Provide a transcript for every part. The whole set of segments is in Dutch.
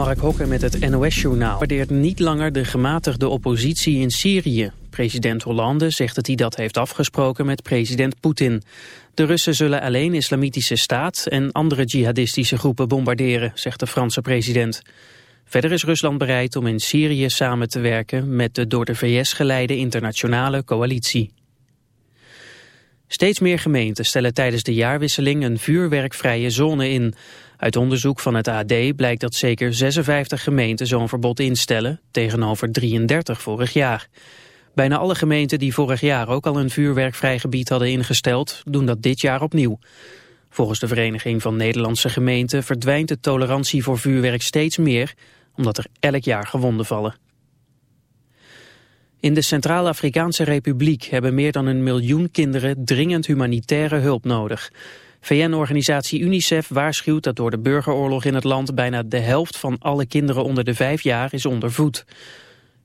Mark Hokker met het NOS-journaal waardeert niet langer de gematigde oppositie in Syrië. President Hollande zegt dat hij dat heeft afgesproken met president Poetin. De Russen zullen alleen islamitische staat en andere jihadistische groepen bombarderen, zegt de Franse president. Verder is Rusland bereid om in Syrië samen te werken met de door de VS geleide internationale coalitie. Steeds meer gemeenten stellen tijdens de jaarwisseling een vuurwerkvrije zone in. Uit onderzoek van het AD blijkt dat zeker 56 gemeenten zo'n verbod instellen, tegenover 33 vorig jaar. Bijna alle gemeenten die vorig jaar ook al een vuurwerkvrij gebied hadden ingesteld, doen dat dit jaar opnieuw. Volgens de Vereniging van Nederlandse Gemeenten verdwijnt de tolerantie voor vuurwerk steeds meer, omdat er elk jaar gewonden vallen. In de Centraal-Afrikaanse Republiek hebben meer dan een miljoen kinderen dringend humanitaire hulp nodig. VN-organisatie UNICEF waarschuwt dat door de burgeroorlog in het land bijna de helft van alle kinderen onder de vijf jaar is ondervoed.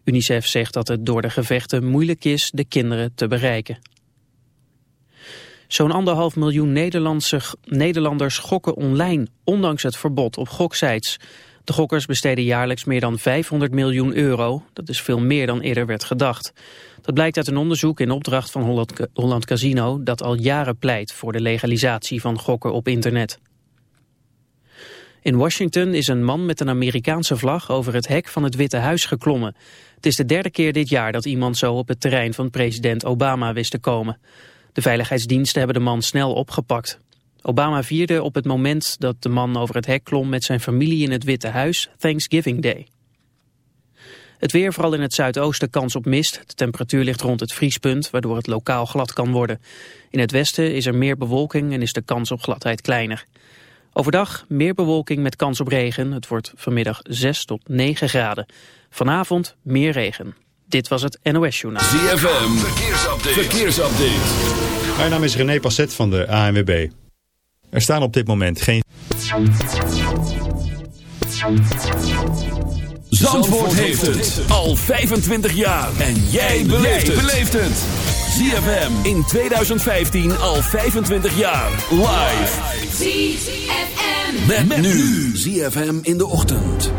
UNICEF zegt dat het door de gevechten moeilijk is de kinderen te bereiken. Zo'n anderhalf miljoen Nederlanders gokken online, ondanks het verbod op goksites. De gokkers besteden jaarlijks meer dan 500 miljoen euro. Dat is veel meer dan eerder werd gedacht. Dat blijkt uit een onderzoek in opdracht van Holland, Casino... dat al jaren pleit voor de legalisatie van gokken op internet. In Washington is een man met een Amerikaanse vlag over het hek van het Witte Huis geklommen. Het is de derde keer dit jaar dat iemand zo op het terrein van president Obama wist te komen. De veiligheidsdiensten hebben de man snel opgepakt. Obama vierde op het moment dat de man over het hek klom met zijn familie in het Witte Huis Thanksgiving Day. Het weer, vooral in het zuidoosten, kans op mist. De temperatuur ligt rond het vriespunt, waardoor het lokaal glad kan worden. In het westen is er meer bewolking en is de kans op gladheid kleiner. Overdag meer bewolking met kans op regen. Het wordt vanmiddag 6 tot 9 graden. Vanavond meer regen. Dit was het NOS Journaal. ZFM, verkeersupdate. verkeersupdate. Mijn naam is René Passet van de ANWB. Er staan op dit moment geen... Zandvoort heeft het al 25 jaar. En jij beleeft het. ZFM in 2015 al 25 jaar. Live. ZFM. Met, met nu. ZFM in de ochtend.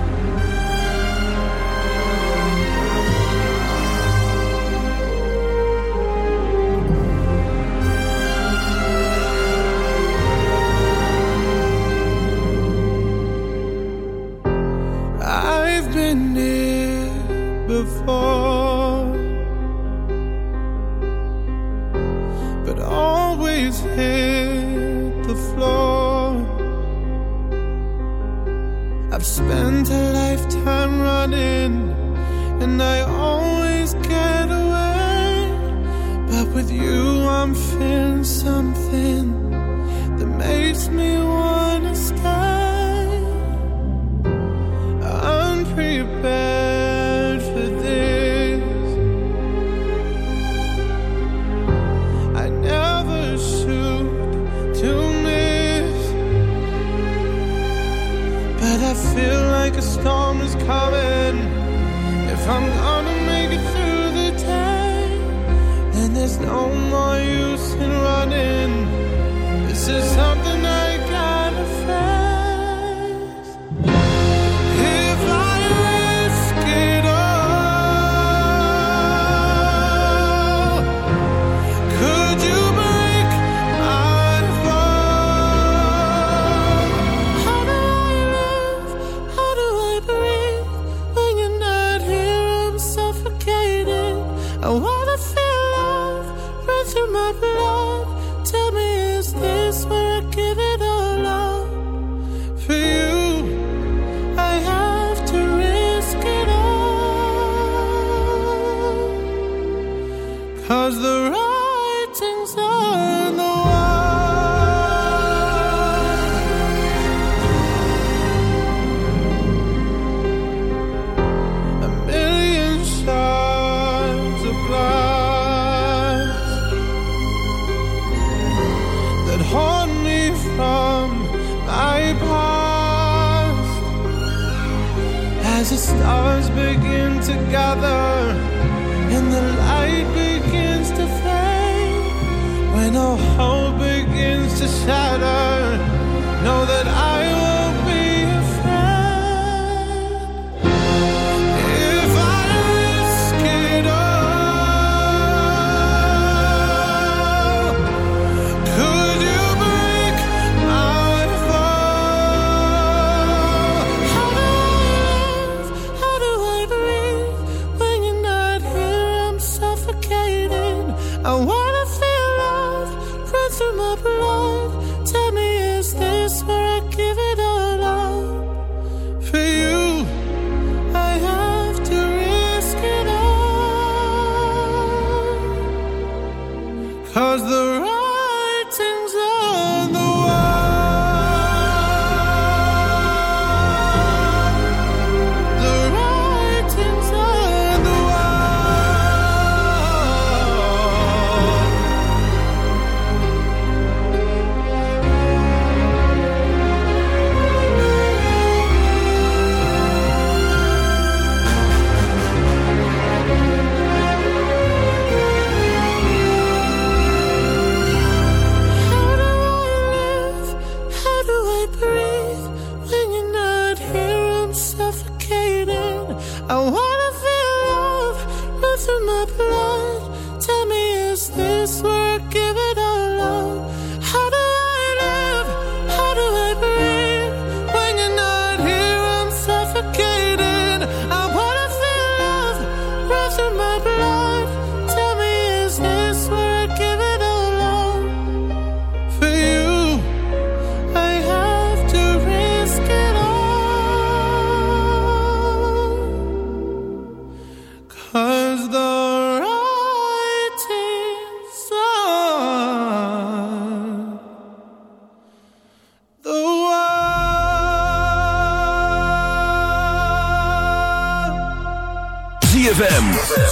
How's the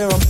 where I'm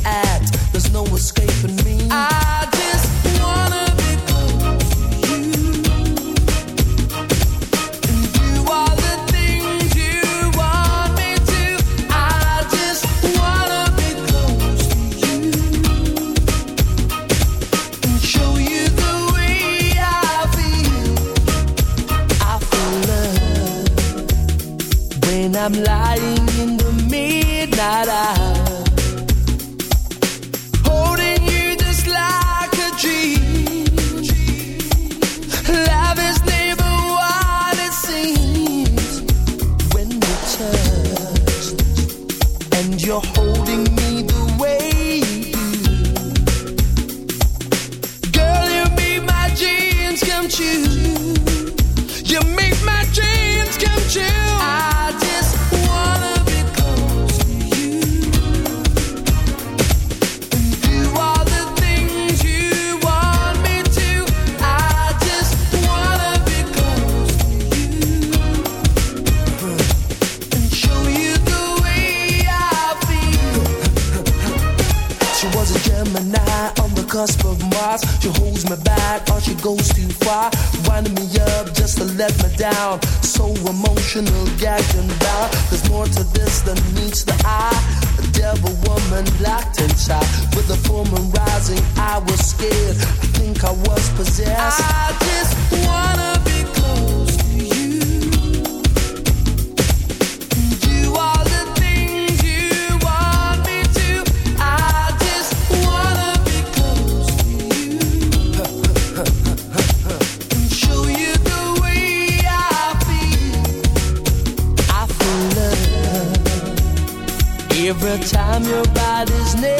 the agenda. There's more to this than meets the eye. A devil woman locked inside with the full moon rising. I was scared. I think I was possessed. I just want. a time your body's near.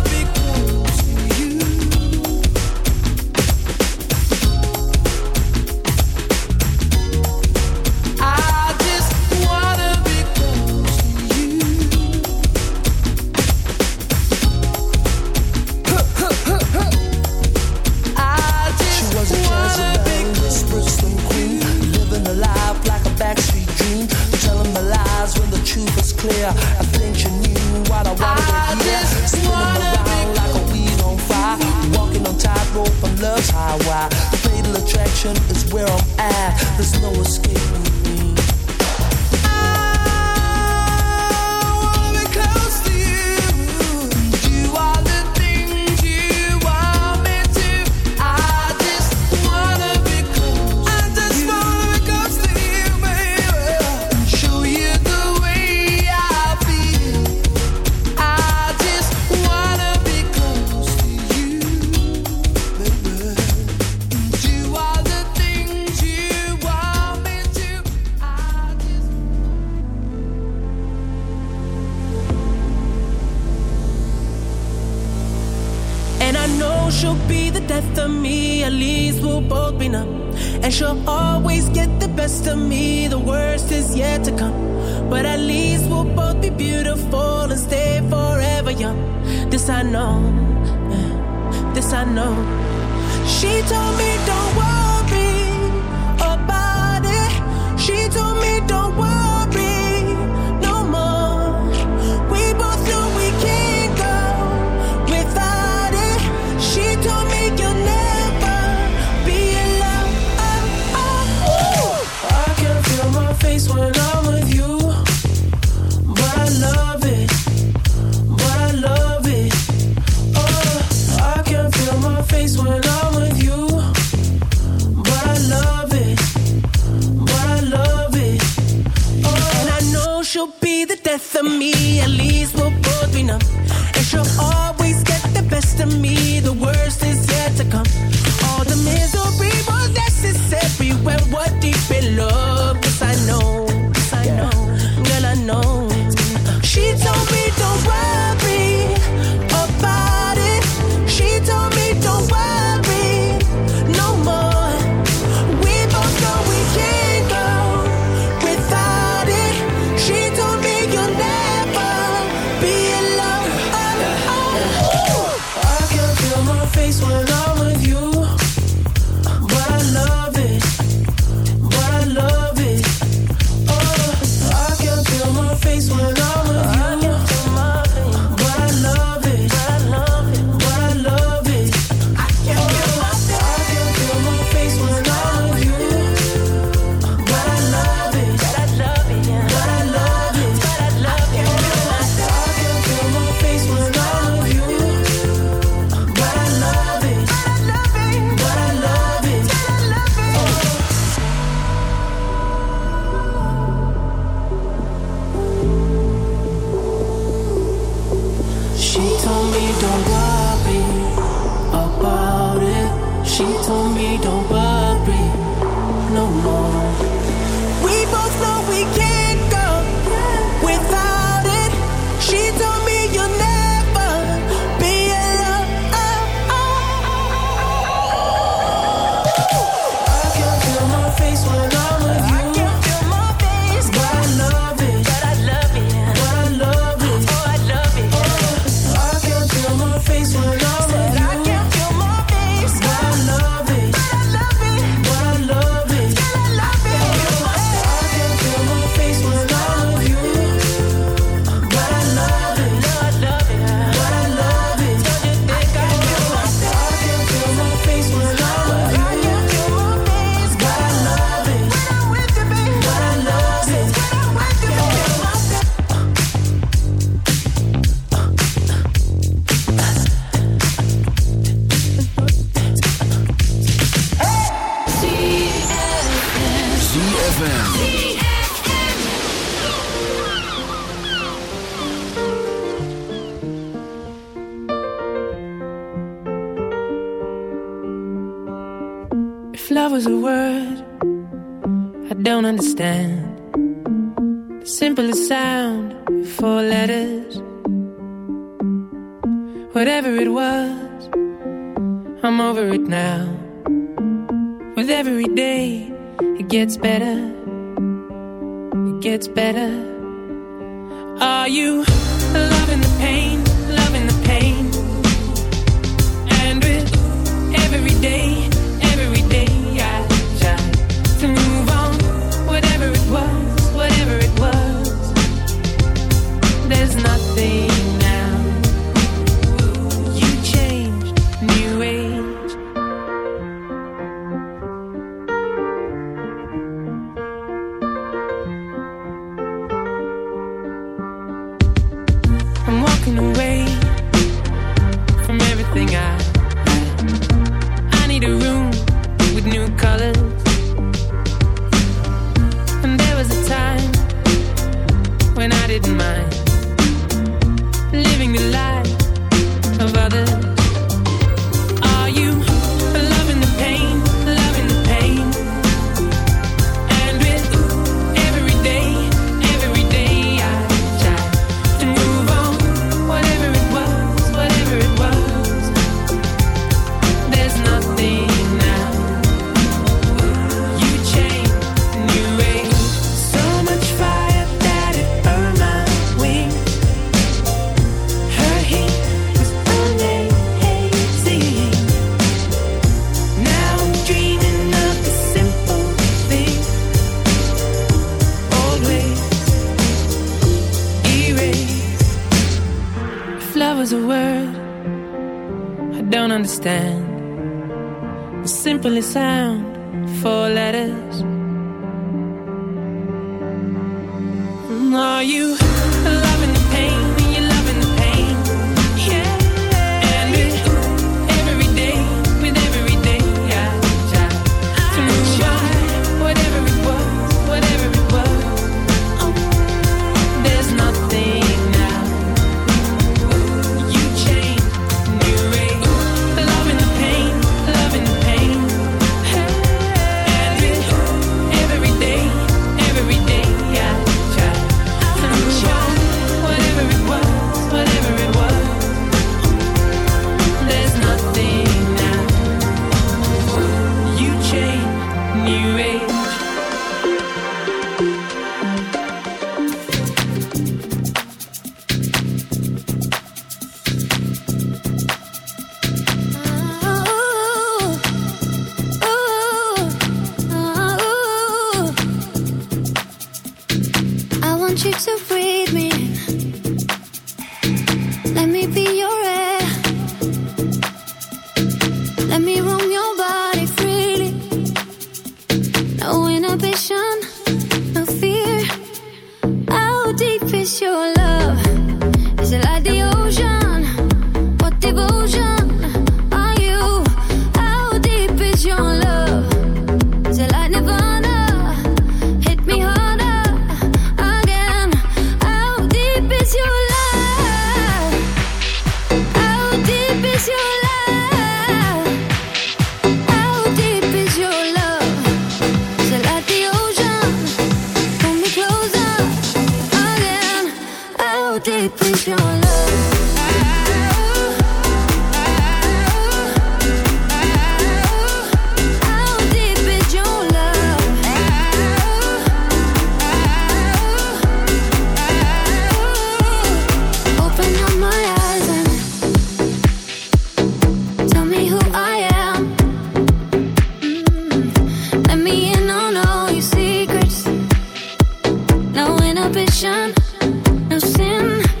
Emotion is where I'm nothing The simplest no sin.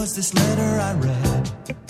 was this letter I read?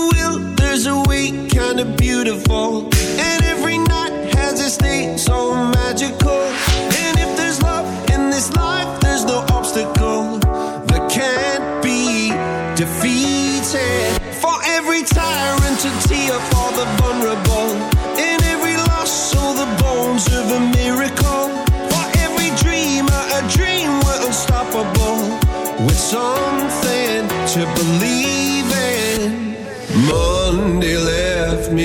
beautiful. And every night has a state so magical. And if there's love in this life, there's no obstacle that can't be defeated. For every tyrant to tear for the vulnerable. In every loss, so the bones of a miracle. For every dreamer, a dream were unstoppable. With something to believe